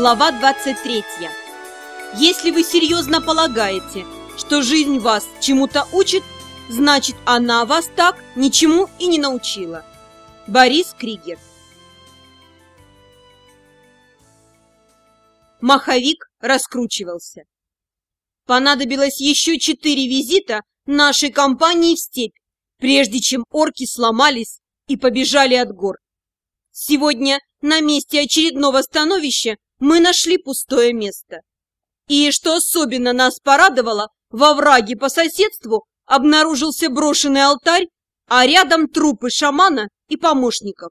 Глава 23. Если вы серьезно полагаете, что жизнь вас чему-то учит, значит, она вас так ничему и не научила. Борис Кригер. Маховик раскручивался. Понадобилось еще четыре визита нашей компании в степь, прежде чем орки сломались и побежали от гор. Сегодня на месте очередного становища мы нашли пустое место. И, что особенно нас порадовало, во враге по соседству обнаружился брошенный алтарь, а рядом трупы шамана и помощников.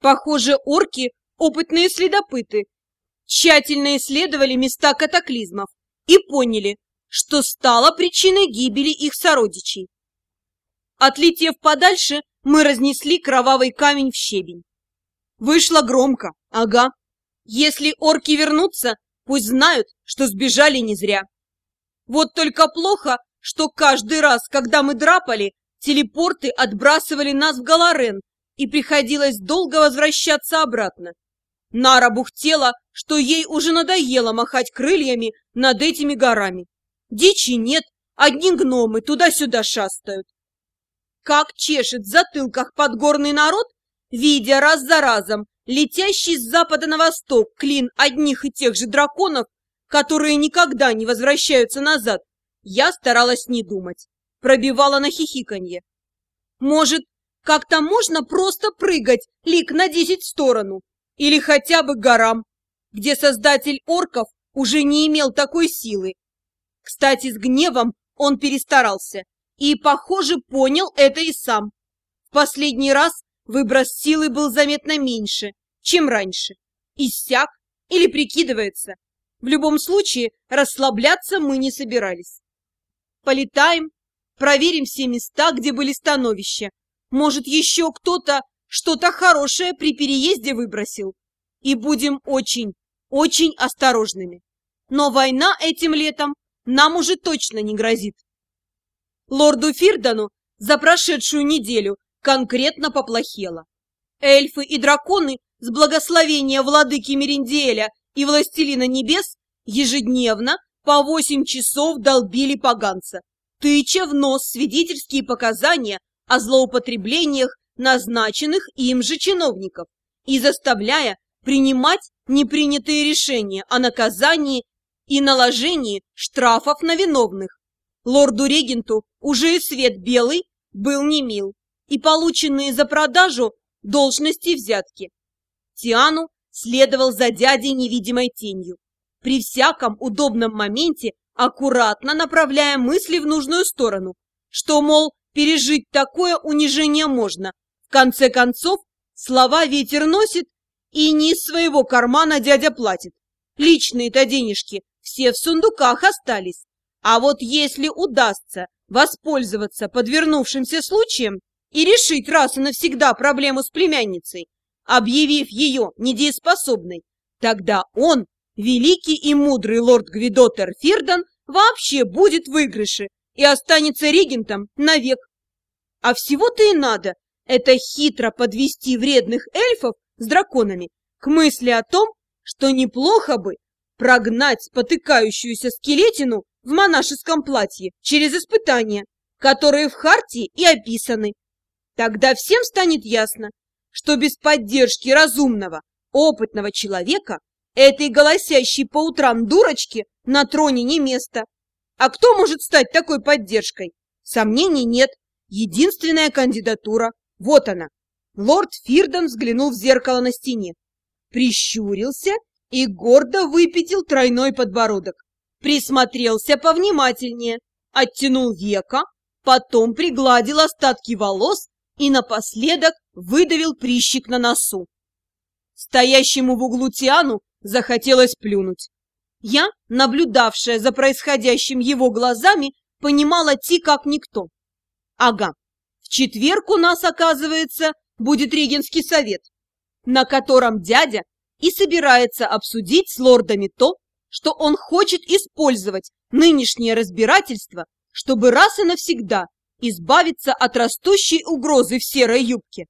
Похоже, орки – опытные следопыты. Тщательно исследовали места катаклизмов и поняли, что стало причиной гибели их сородичей. Отлетев подальше, мы разнесли кровавый камень в щебень. Вышло громко, ага. Если орки вернутся, пусть знают, что сбежали не зря. Вот только плохо, что каждый раз, когда мы драпали, телепорты отбрасывали нас в Галарен, и приходилось долго возвращаться обратно. Нара бухтела, что ей уже надоело махать крыльями над этими горами. Дичи нет, одни гномы туда-сюда шастают. Как чешет в затылках подгорный народ, видя раз за разом летящий с запада на восток клин одних и тех же драконов, которые никогда не возвращаются назад, я старалась не думать, пробивала на хихиканье. Может, как-то можно просто прыгать лик на десять сторону, или хотя бы горам, где создатель орков уже не имел такой силы. Кстати, с гневом он перестарался и, похоже, понял это и сам. В последний раз Выброс силы был заметно меньше, чем раньше. Иссяк или прикидывается. В любом случае, расслабляться мы не собирались. Полетаем, проверим все места, где были становища. Может, еще кто-то что-то хорошее при переезде выбросил. И будем очень, очень осторожными. Но война этим летом нам уже точно не грозит. Лорду Фирдану за прошедшую неделю конкретно поплохело. Эльфы и драконы с благословения владыки Мериндиэля и властелина небес ежедневно по восемь часов долбили поганца, тыча в нос свидетельские показания о злоупотреблениях назначенных им же чиновников и заставляя принимать непринятые решения о наказании и наложении штрафов на виновных. Лорду-регенту уже и свет белый был не мил и полученные за продажу должности взятки. Тиану следовал за дядей невидимой тенью, при всяком удобном моменте аккуратно направляя мысли в нужную сторону, что, мол, пережить такое унижение можно. В конце концов, слова ветер носит, и не из своего кармана дядя платит. Личные-то денежки все в сундуках остались. А вот если удастся воспользоваться подвернувшимся случаем, и решить раз и навсегда проблему с племянницей, объявив ее недееспособной, тогда он, великий и мудрый лорд Гвидотер Фирдан, вообще будет в выигрыше и останется регентом навек. А всего-то и надо это хитро подвести вредных эльфов с драконами к мысли о том, что неплохо бы прогнать спотыкающуюся скелетину в монашеском платье через испытания, которые в Хартии и описаны. Тогда всем станет ясно, что без поддержки разумного, опытного человека этой голосящей по утрам дурочке на троне не место. А кто может стать такой поддержкой? Сомнений нет. Единственная кандидатура. Вот она. Лорд Фирдон взглянул в зеркало на стене, прищурился и гордо выпятил тройной подбородок. Присмотрелся повнимательнее, оттянул века, потом пригладил остатки волос и напоследок выдавил прищик на носу. Стоящему в углу Тиану захотелось плюнуть. Я, наблюдавшая за происходящим его глазами, понимала Ти как никто. Ага, в четверг у нас, оказывается, будет регенский совет, на котором дядя и собирается обсудить с лордами то, что он хочет использовать нынешнее разбирательство, чтобы раз и навсегда избавиться от растущей угрозы в серой юбке.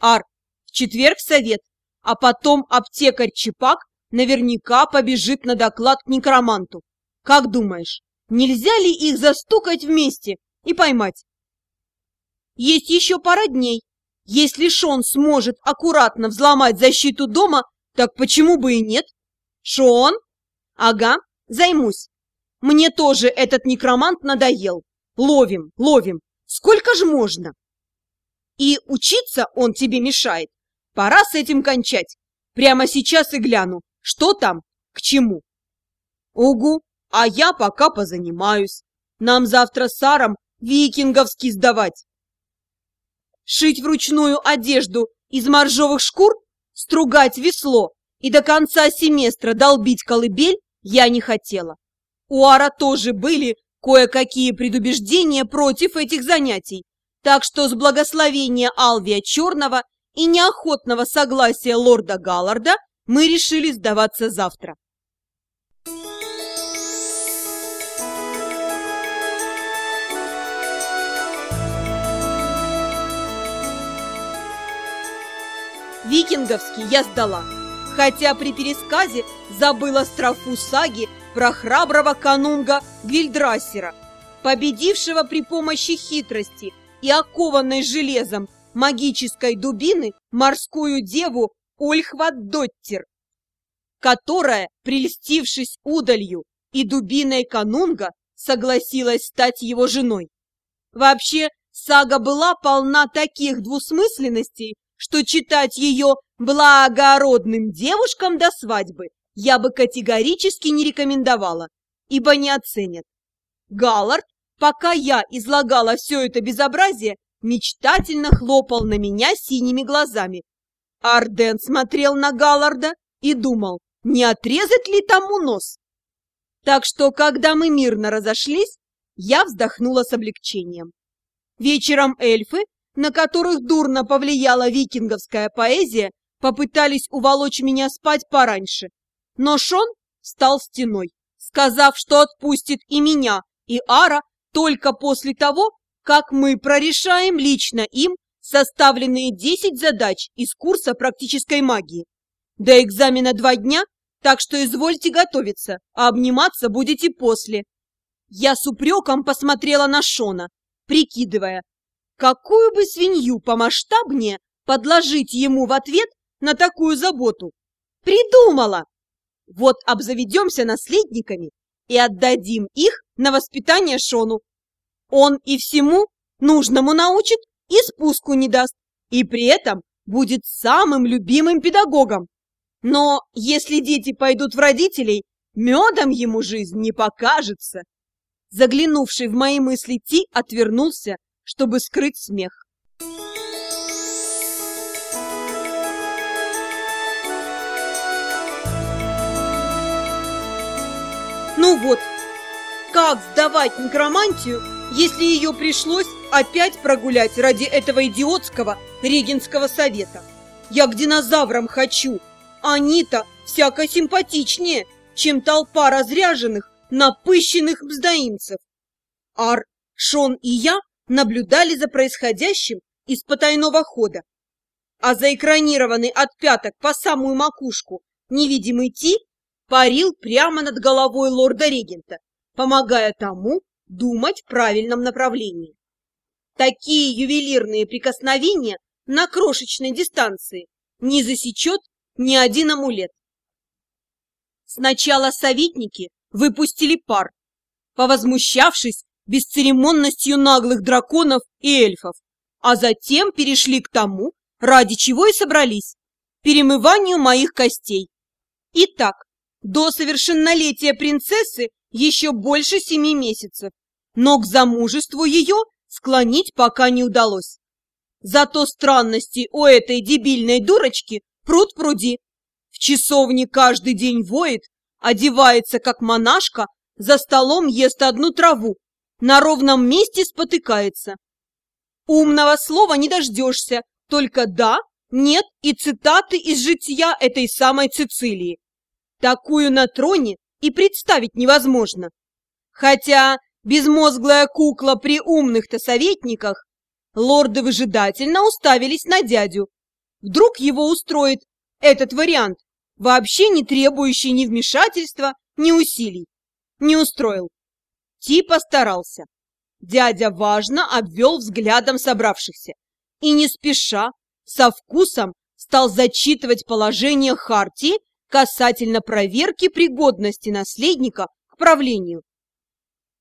Ар, в четверг совет, а потом аптекарь Чепак наверняка побежит на доклад к некроманту. Как думаешь, нельзя ли их застукать вместе и поймать? Есть еще пара дней. Если Шон сможет аккуратно взломать защиту дома, так почему бы и нет? Шон? Ага, займусь. Мне тоже этот некромант надоел. Ловим, ловим. Сколько же можно? И учиться он тебе мешает. Пора с этим кончать. Прямо сейчас и гляну, что там, к чему. Угу, а я пока позанимаюсь. Нам завтра с Саром викинговский сдавать. Шить вручную одежду из моржовых шкур, стругать весло и до конца семестра долбить колыбель я не хотела. У Ара тоже были кое-какие предубеждения против этих занятий, так что с благословения Алвия Черного и неохотного согласия лорда Галларда мы решили сдаваться завтра. Викинговский я сдала, хотя при пересказе забыла строфу саги про храброго канунга Гвильдрассера, победившего при помощи хитрости и окованной железом магической дубины морскую деву Ольхвадоттер, которая, прельстившись удалью и дубиной канунга, согласилась стать его женой. Вообще, сага была полна таких двусмысленностей, что читать ее благородным девушкам до свадьбы я бы категорически не рекомендовала, ибо не оценят. Галлард, пока я излагала все это безобразие, мечтательно хлопал на меня синими глазами. Арден смотрел на Галларда и думал, не отрезать ли тому нос. Так что, когда мы мирно разошлись, я вздохнула с облегчением. Вечером эльфы на которых дурно повлияла викинговская поэзия, попытались уволочь меня спать пораньше. Но Шон стал стеной, сказав, что отпустит и меня, и Ара только после того, как мы прорешаем лично им составленные 10 задач из курса практической магии. До экзамена два дня, так что извольте готовиться, а обниматься будете после. Я с упреком посмотрела на Шона, прикидывая, Какую бы свинью помасштабнее подложить ему в ответ на такую заботу? Придумала! Вот обзаведемся наследниками и отдадим их на воспитание Шону. Он и всему нужному научит, и спуску не даст, и при этом будет самым любимым педагогом. Но если дети пойдут в родителей, медом ему жизнь не покажется. Заглянувший в мои мысли Ти отвернулся чтобы скрыть смех. Вот, как сдавать некромантию, если ее пришлось опять прогулять ради этого идиотского регенского совета? Я к динозаврам хочу, они-то всяко симпатичнее, чем толпа разряженных, напыщенных бздоимцев. Ар, Шон и я наблюдали за происходящим из потайного хода. А заэкранированный от пяток по самую макушку невидимый Ти парил прямо над головой лорда-регента, помогая тому думать в правильном направлении. Такие ювелирные прикосновения на крошечной дистанции не засечет ни один амулет. Сначала советники выпустили пар, повозмущавшись бесцеремонностью наглых драконов и эльфов, а затем перешли к тому, ради чего и собрались – перемыванию моих костей. Итак, до совершеннолетия принцессы еще больше семи месяцев, но к замужеству ее склонить пока не удалось. Зато странности у этой дебильной дурочки пруд пруди. В часовне каждый день воет, одевается как монашка, за столом ест одну траву, на ровном месте спотыкается. Умного слова не дождешься, только да, нет и цитаты из жития этой самой Цицилии. Такую на троне и представить невозможно. Хотя безмозглая кукла при умных-то советниках, лорды выжидательно уставились на дядю. Вдруг его устроит этот вариант, вообще не требующий ни вмешательства, ни усилий. Не устроил. Типа старался. Дядя важно обвел взглядом собравшихся и не спеша, со вкусом стал зачитывать положение Хартии касательно проверки пригодности наследника к правлению.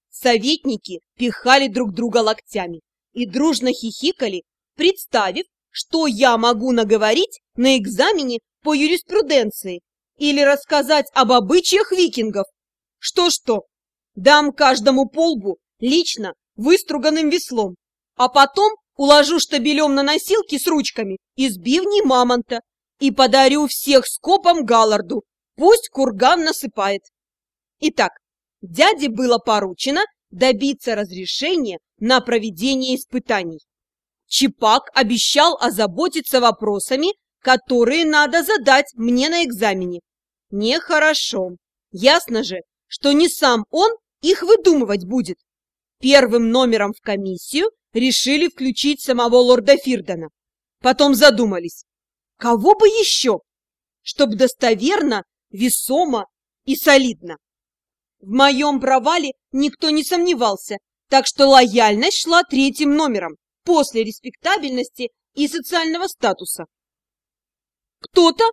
Советники пихали друг друга локтями и дружно хихикали, представив, что я могу наговорить на экзамене по юриспруденции или рассказать об обычаях викингов. Что-что, дам каждому полбу лично выструганным веслом, а потом уложу штабелем на носилки с ручками из бивней мамонта и подарю всех скопом Галларду, пусть курган насыпает. Итак, дяде было поручено добиться разрешения на проведение испытаний. Чипак обещал озаботиться вопросами, которые надо задать мне на экзамене. Нехорошо. Ясно же, что не сам он их выдумывать будет. Первым номером в комиссию решили включить самого лорда Фирдена. Потом задумались, кого бы еще, чтобы достоверно, весомо и солидно. В моем провале никто не сомневался, так что лояльность шла третьим номером, после респектабельности и социального статуса. Кто-то,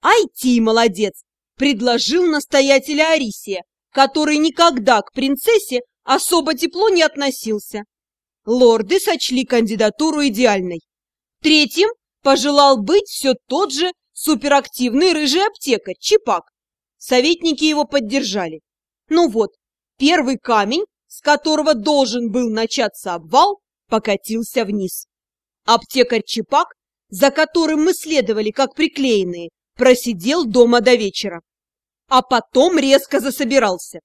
айти молодец, предложил настоятеля Арисия, который никогда к принцессе особо тепло не относился. Лорды сочли кандидатуру идеальной. Третьим пожелал быть все тот же суперактивный рыжий аптекарь Чипак. Советники его поддержали. Ну вот, первый камень, с которого должен был начаться обвал, покатился вниз. Аптекарь Чипак, за которым мы следовали как приклеенные, просидел дома до вечера. А потом резко засобирался.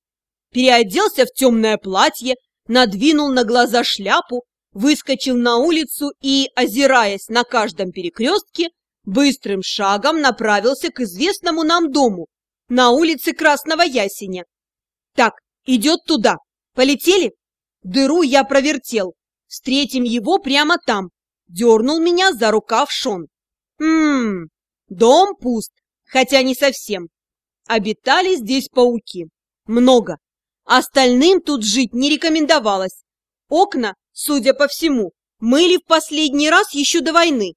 Переоделся в темное платье, надвинул на глаза шляпу, выскочил на улицу и, озираясь на каждом перекрестке, быстрым шагом направился к известному нам дому на улице Красного Ясеня. Так, идет туда. Полетели? Дыру я провертел. Встретим его прямо там. Дернул меня за рукав Шон. Ммм, дом пуст, хотя не совсем. Обитали здесь пауки. Много. Остальным тут жить не рекомендовалось. Окна, судя по всему, мыли в последний раз еще до войны,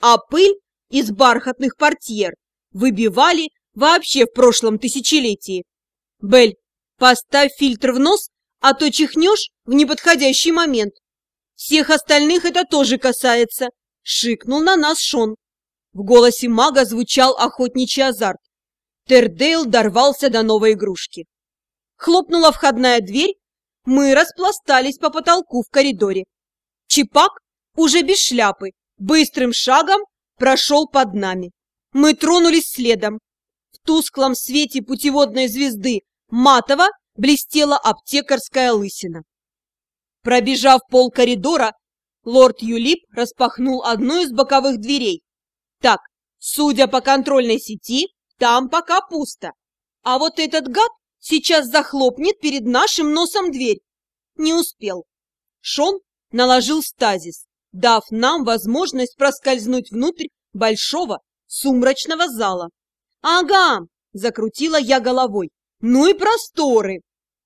а пыль из бархатных портьер выбивали вообще в прошлом тысячелетии. Бель, поставь фильтр в нос, а то чихнешь в неподходящий момент. Всех остальных это тоже касается, шикнул на нас Шон. В голосе мага звучал охотничий азарт. Тердейл дорвался до новой игрушки. Хлопнула входная дверь, мы распластались по потолку в коридоре. Чипак, уже без шляпы, быстрым шагом прошел под нами. Мы тронулись следом. В тусклом свете путеводной звезды матово блестела аптекарская лысина. Пробежав пол коридора, лорд Юлип распахнул одну из боковых дверей. Так, судя по контрольной сети, там пока пусто. А вот этот гад Сейчас захлопнет перед нашим носом дверь. Не успел. Шон наложил стазис, дав нам возможность проскользнуть внутрь большого сумрачного зала. «Ага!» – закрутила я головой. «Ну и просторы!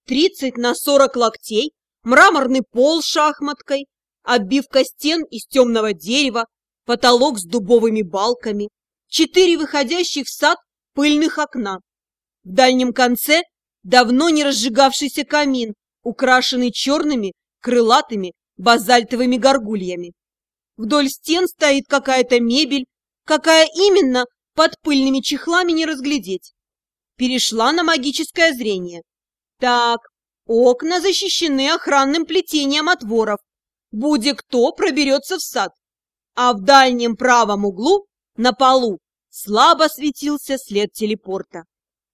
Тридцать на сорок локтей, мраморный пол с шахматкой, оббивка стен из темного дерева, потолок с дубовыми балками, четыре выходящих в сад пыльных окна. В дальнем конце давно не разжигавшийся камин, украшенный черными крылатыми базальтовыми горгульями. Вдоль стен стоит какая-то мебель, какая именно под пыльными чехлами не разглядеть. Перешла на магическое зрение. Так, окна защищены охранным плетением от воров. Будь кто проберется в сад. А в дальнем правом углу, на полу, слабо светился след телепорта.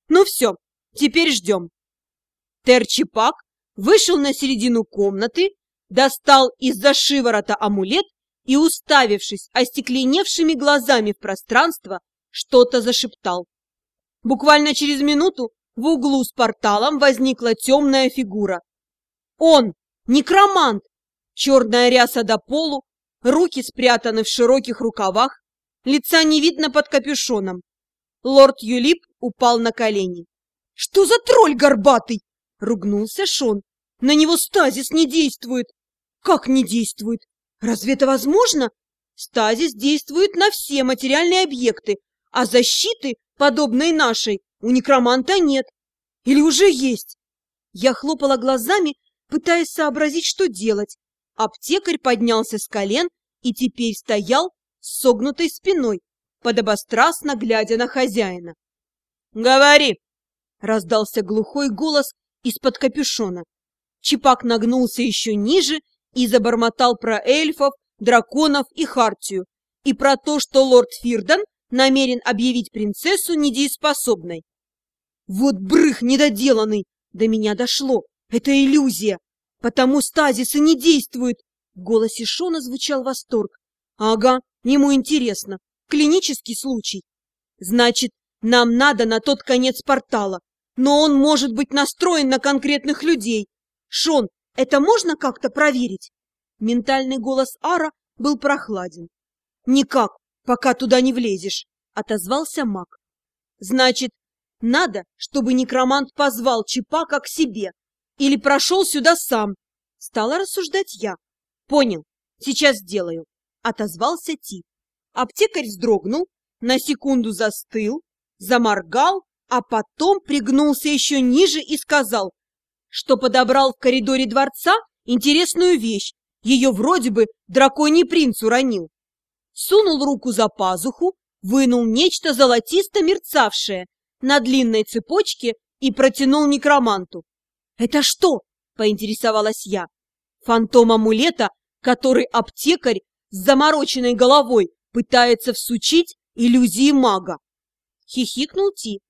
Ну все, Теперь ждем. Терчипак вышел на середину комнаты, достал из-за шиворота амулет и, уставившись остекленевшими глазами в пространство, что-то зашептал. Буквально через минуту в углу с порталом возникла темная фигура. Он, некромант, черная ряса до полу, руки спрятаны в широких рукавах, лица не видно под капюшоном. Лорд Юлип упал на колени. «Что за тролль горбатый?» — ругнулся Шон. «На него стазис не действует». «Как не действует? Разве это возможно?» «Стазис действует на все материальные объекты, а защиты, подобной нашей, у некроманта нет. Или уже есть?» Я хлопала глазами, пытаясь сообразить, что делать. Аптекарь поднялся с колен и теперь стоял с согнутой спиной, подобострастно глядя на хозяина. «Говори!» — раздался глухой голос из-под капюшона. Чипак нагнулся еще ниже и забормотал про эльфов, драконов и хартию, и про то, что лорд Фирдан намерен объявить принцессу недееспособной. Вот брых недоделанный! До меня дошло. Это иллюзия. Потому стазисы не действуют. В голосе Шона звучал восторг. Ага, ему интересно. Клинический случай. Значит, нам надо на тот конец портала. Но он может быть настроен на конкретных людей. Шон, это можно как-то проверить? Ментальный голос Ара был прохладен. Никак, пока туда не влезешь, отозвался маг. Значит, надо, чтобы некромант позвал Чипака к себе или прошел сюда сам. Стала рассуждать я. Понял, сейчас сделаю. Отозвался Ти. Аптекарь вздрогнул, на секунду застыл, заморгал, а потом пригнулся еще ниже и сказал, что подобрал в коридоре дворца интересную вещь. Ее вроде бы драконий принц уронил. Сунул руку за пазуху, вынул нечто золотисто мерцавшее на длинной цепочке и протянул некроманту. «Это что?» – поинтересовалась я. «Фантом амулета, который аптекарь с замороченной головой пытается всучить иллюзии мага». Хихикнул Ти.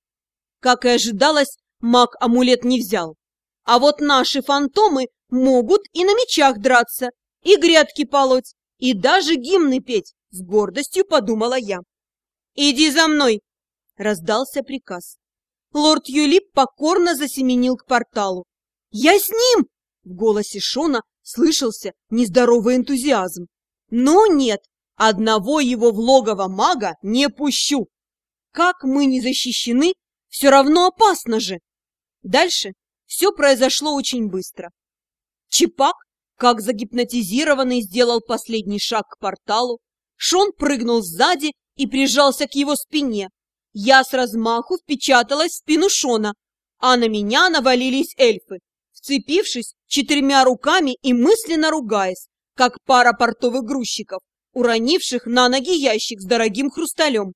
Как и ожидалось, маг амулет не взял. А вот наши фантомы могут и на мечах драться, и грядки полоть, и даже гимны петь, с гордостью подумала я. «Иди за мной!» раздался приказ. Лорд Юлип покорно засеменил к порталу. «Я с ним!» В голосе Шона слышался нездоровый энтузиазм. «Но нет, одного его в логово мага не пущу! Как мы не защищены, все равно опасно же!» Дальше все произошло очень быстро. Чипак, как загипнотизированный, сделал последний шаг к порталу. Шон прыгнул сзади и прижался к его спине, я с размаху впечаталась в спину Шона, а на меня навалились эльфы, вцепившись четырьмя руками и мысленно ругаясь, как пара портовых грузчиков, уронивших на ноги ящик с дорогим хрусталем.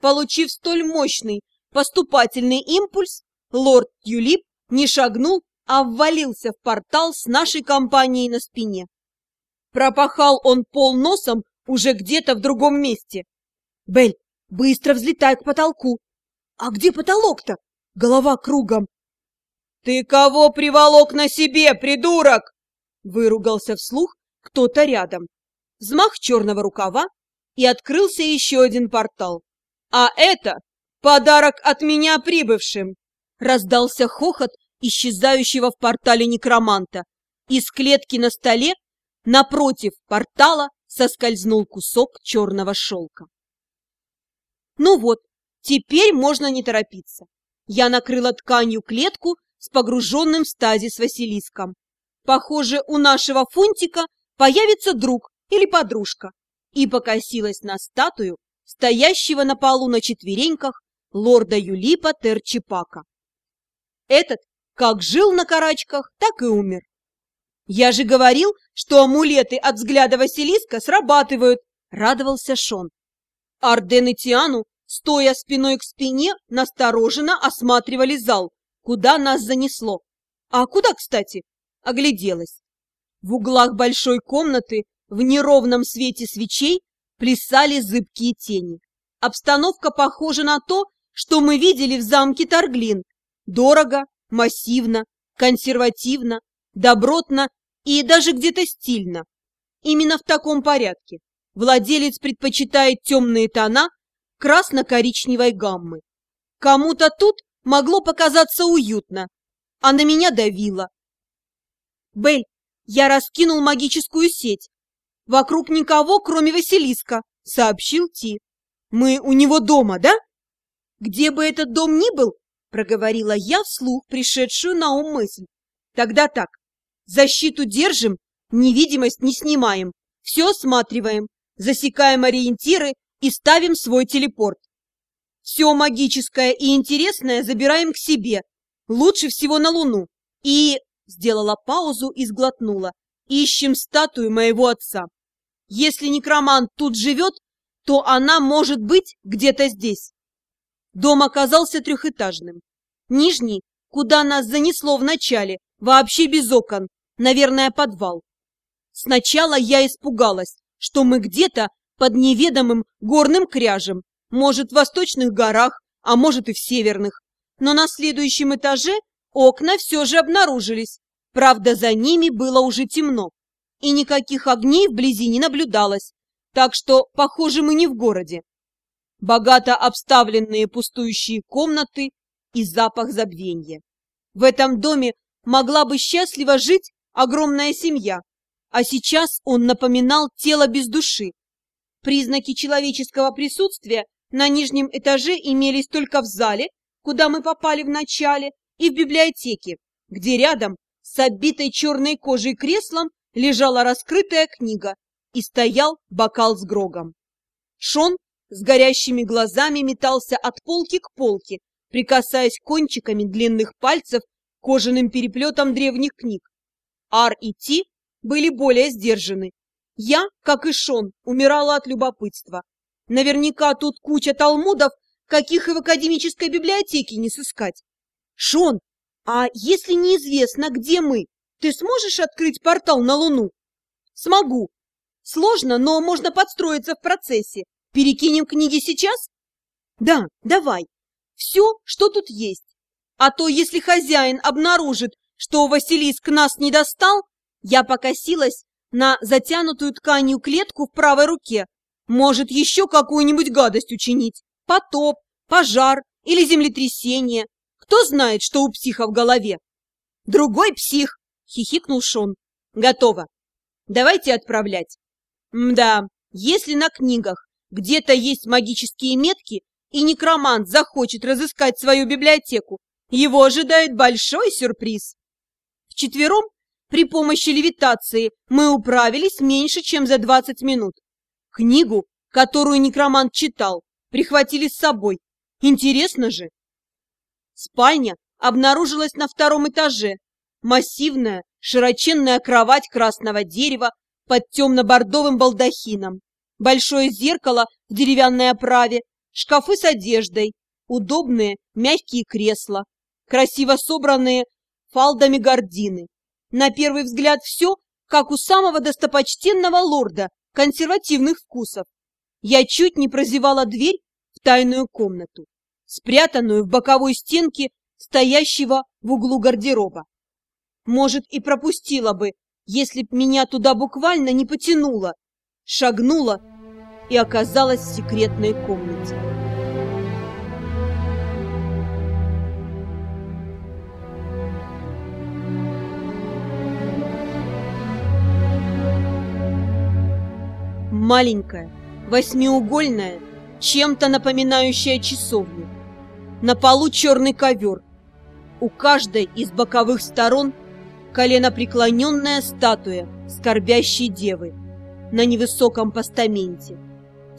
Получив столь мощный поступательный импульс, лорд Юлип не шагнул, а ввалился в портал с нашей компанией на спине. Пропахал он пол носом уже где-то в другом месте. «Бель, Быстро взлетай к потолку. А где потолок-то? Голова кругом. Ты кого приволок на себе, придурок? Выругался вслух кто-то рядом. Взмах черного рукава, и открылся еще один портал. А это подарок от меня прибывшим. Раздался хохот исчезающего в портале некроманта. Из клетки на столе напротив портала соскользнул кусок черного шелка. Ну вот, теперь можно не торопиться. Я накрыла тканью клетку с погруженным в стазис Василиском. Похоже, у нашего фунтика появится друг или подружка. И покосилась на статую, стоящего на полу на четвереньках лорда Юлипа Терчипака. Этот как жил на карачках, так и умер. Я же говорил, что амулеты от взгляда Василиска срабатывают, радовался Шон. Арден и Тиану, стоя спиной к спине, настороженно осматривали зал, куда нас занесло. А куда, кстати? Огляделась. В углах большой комнаты в неровном свете свечей плясали зыбкие тени. Обстановка похожа на то, что мы видели в замке Торглин. Дорого, массивно, консервативно, добротно и даже где-то стильно. Именно в таком порядке. Владелец предпочитает темные тона красно-коричневой гаммы. Кому-то тут могло показаться уютно, а на меня давило. Бель, я раскинул магическую сеть. Вокруг никого, кроме Василиска, сообщил Ти. Мы у него дома, да? Где бы этот дом ни был, проговорила я вслух пришедшую на ум мысль. Тогда так, защиту держим, невидимость не снимаем, все осматриваем, засекаем ориентиры и ставим свой телепорт. Все магическое и интересное забираем к себе, лучше всего на Луну. И... Сделала паузу и сглотнула. Ищем статую моего отца. Если некромант тут живет, то она может быть где-то здесь. Дом оказался трехэтажным. Нижний, куда нас занесло вначале, вообще без окон, наверное, подвал. Сначала я испугалась, что мы где-то под неведомым горным кряжем, может, в восточных горах, а может и в северных. Но на следующем этаже окна все же обнаружились. Правда, за ними было уже темно, и никаких огней вблизи не наблюдалось, так что, похоже, мы не в городе. Богато обставленные пустующие комнаты и запах забвенья. В этом доме могла бы счастливо жить огромная семья, а сейчас он напоминал тело без души. Признаки человеческого присутствия на нижнем этаже имелись только в зале, куда мы попали в начале, и в библиотеке, где рядом с обитой черной кожей креслом лежала раскрытая книга и стоял бокал с грогом. Шон с горящими глазами метался от полки к полке, прикасаясь кончиками длинных пальцев к кожаным переплетам древних книг. Ар и Ти были более сдержаны. Я, как и Шон, умирала от любопытства. Наверняка тут куча талмудов, каких и в академической библиотеке не сыскать. Шон, а если неизвестно, где мы, ты сможешь открыть портал на Луну? Смогу. Сложно, но можно подстроиться в процессе. Перекинем книги сейчас? Да, давай. Все, что тут есть. А то, если хозяин обнаружит, что Василиск нас не достал, я покосилась на затянутую тканью клетку в правой руке. Может, еще какую-нибудь гадость учинить. Потоп, пожар или землетрясение. Кто знает, что у психа в голове? Другой псих, хихикнул Шон. Готово. Давайте отправлять. Мда, если на книгах где-то есть магические метки, и некромант захочет разыскать свою библиотеку, его ожидает большой сюрприз. Вчетвером при помощи левитации мы управились меньше, чем за 20 минут. Книгу, которую некромант читал, прихватили с собой. Интересно же! Спальня обнаружилась на втором этаже. Массивная, широченная кровать красного дерева под темно-бордовым балдахином, большое зеркало в деревянной оправе, шкафы с одеждой, удобные мягкие кресла, красиво собранные фалдами гардины. На первый взгляд все, как у самого достопочтенного лорда консервативных вкусов. Я чуть не прозевала дверь в тайную комнату, спрятанную в боковой стенке стоящего в углу гардероба. Может, и пропустила бы, если б меня туда буквально не потянуло. Шагнула и оказалась в секретной комнате. Маленькая, восьмиугольная, чем-то напоминающая часовню. На полу черный ковер. У каждой из боковых сторон коленопреклоненная статуя скорбящей девы на невысоком постаменте.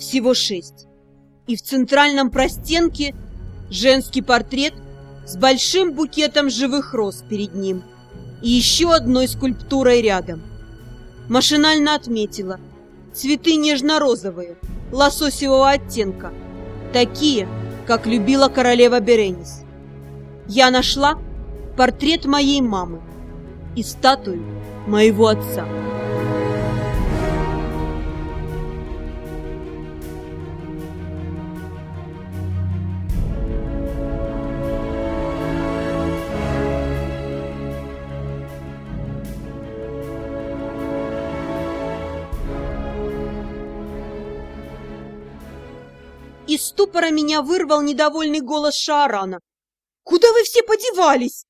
Всего шесть. И в центральном простенке женский портрет с большим букетом живых роз перед ним и еще одной скульптурой рядом. Машинально отметила – Цветы нежно-розовые, лососевого оттенка, такие, как любила королева Беренис. Я нашла портрет моей мамы и статую моего отца. Ступора меня вырвал недовольный голос Шаарана. «Куда вы все подевались?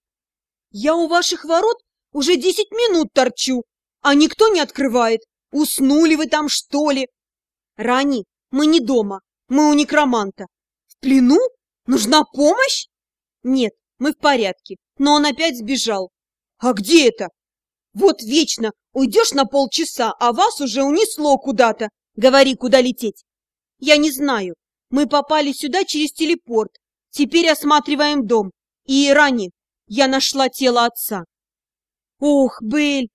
Я у ваших ворот уже десять минут торчу, а никто не открывает. Уснули вы там, что ли?» «Рани, мы не дома, мы у некроманта». «В плену? Нужна помощь? Нет, мы в порядке, но он опять сбежал. А где это? Вот вечно уйдешь на полчаса, а вас уже унесло куда-то. Говори, куда лететь. Я не знаю. Мы попали сюда через телепорт. Теперь осматриваем дом. И ранее я нашла тело отца. Ох, Бель,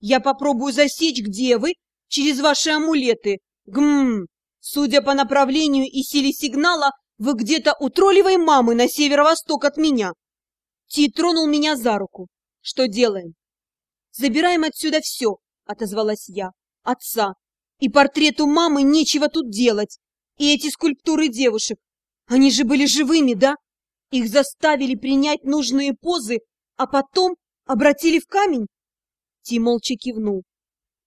я попробую засечь, где вы, через ваши амулеты. Гм, судя по направлению и силе сигнала, вы где-то у троллевой мамы на северо-восток от меня. Ти тронул меня за руку. Что делаем? Забираем отсюда все, отозвалась я. Отца. И портрету мамы нечего тут делать. И эти скульптуры девушек. Они же были живыми, да? Их заставили принять нужные позы, а потом обратили в камень? Ти молча кивнул.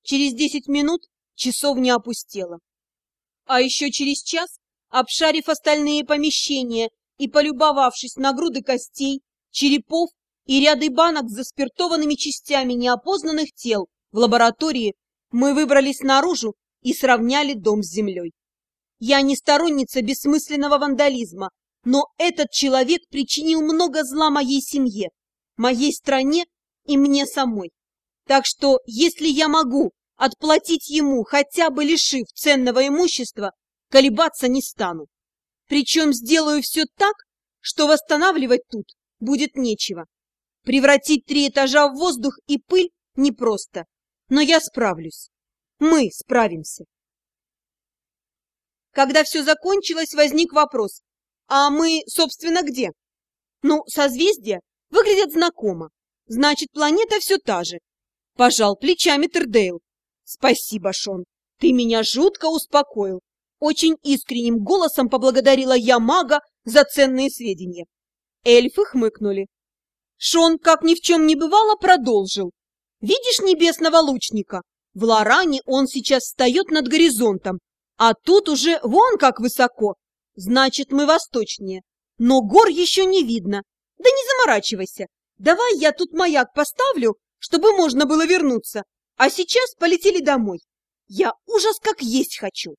Через десять минут часовня опустела. А еще через час, обшарив остальные помещения и полюбовавшись на груды костей, черепов и ряды банок с заспиртованными частями неопознанных тел в лаборатории, мы выбрались наружу и сравняли дом с землей. Я не сторонница бессмысленного вандализма, но этот человек причинил много зла моей семье, моей стране и мне самой. Так что, если я могу отплатить ему, хотя бы лишив ценного имущества, колебаться не стану. Причем сделаю все так, что восстанавливать тут будет нечего. Превратить три этажа в воздух и пыль непросто, но я справлюсь. Мы справимся. Когда все закончилось, возник вопрос. А мы, собственно, где? Ну, созвездия выглядят знакомо. Значит, планета все та же. Пожал плечами Тердейл. Спасибо, Шон. Ты меня жутко успокоил. Очень искренним голосом поблагодарила я мага за ценные сведения. Эльфы хмыкнули. Шон, как ни в чем не бывало, продолжил. Видишь небесного лучника? В Лоране он сейчас встает над горизонтом, а тут уже вон как высоко. Значит, мы восточнее. Но гор еще не видно. Да не заморачивайся. Давай я тут маяк поставлю, чтобы можно было вернуться. А сейчас полетели домой. Я ужас как есть хочу.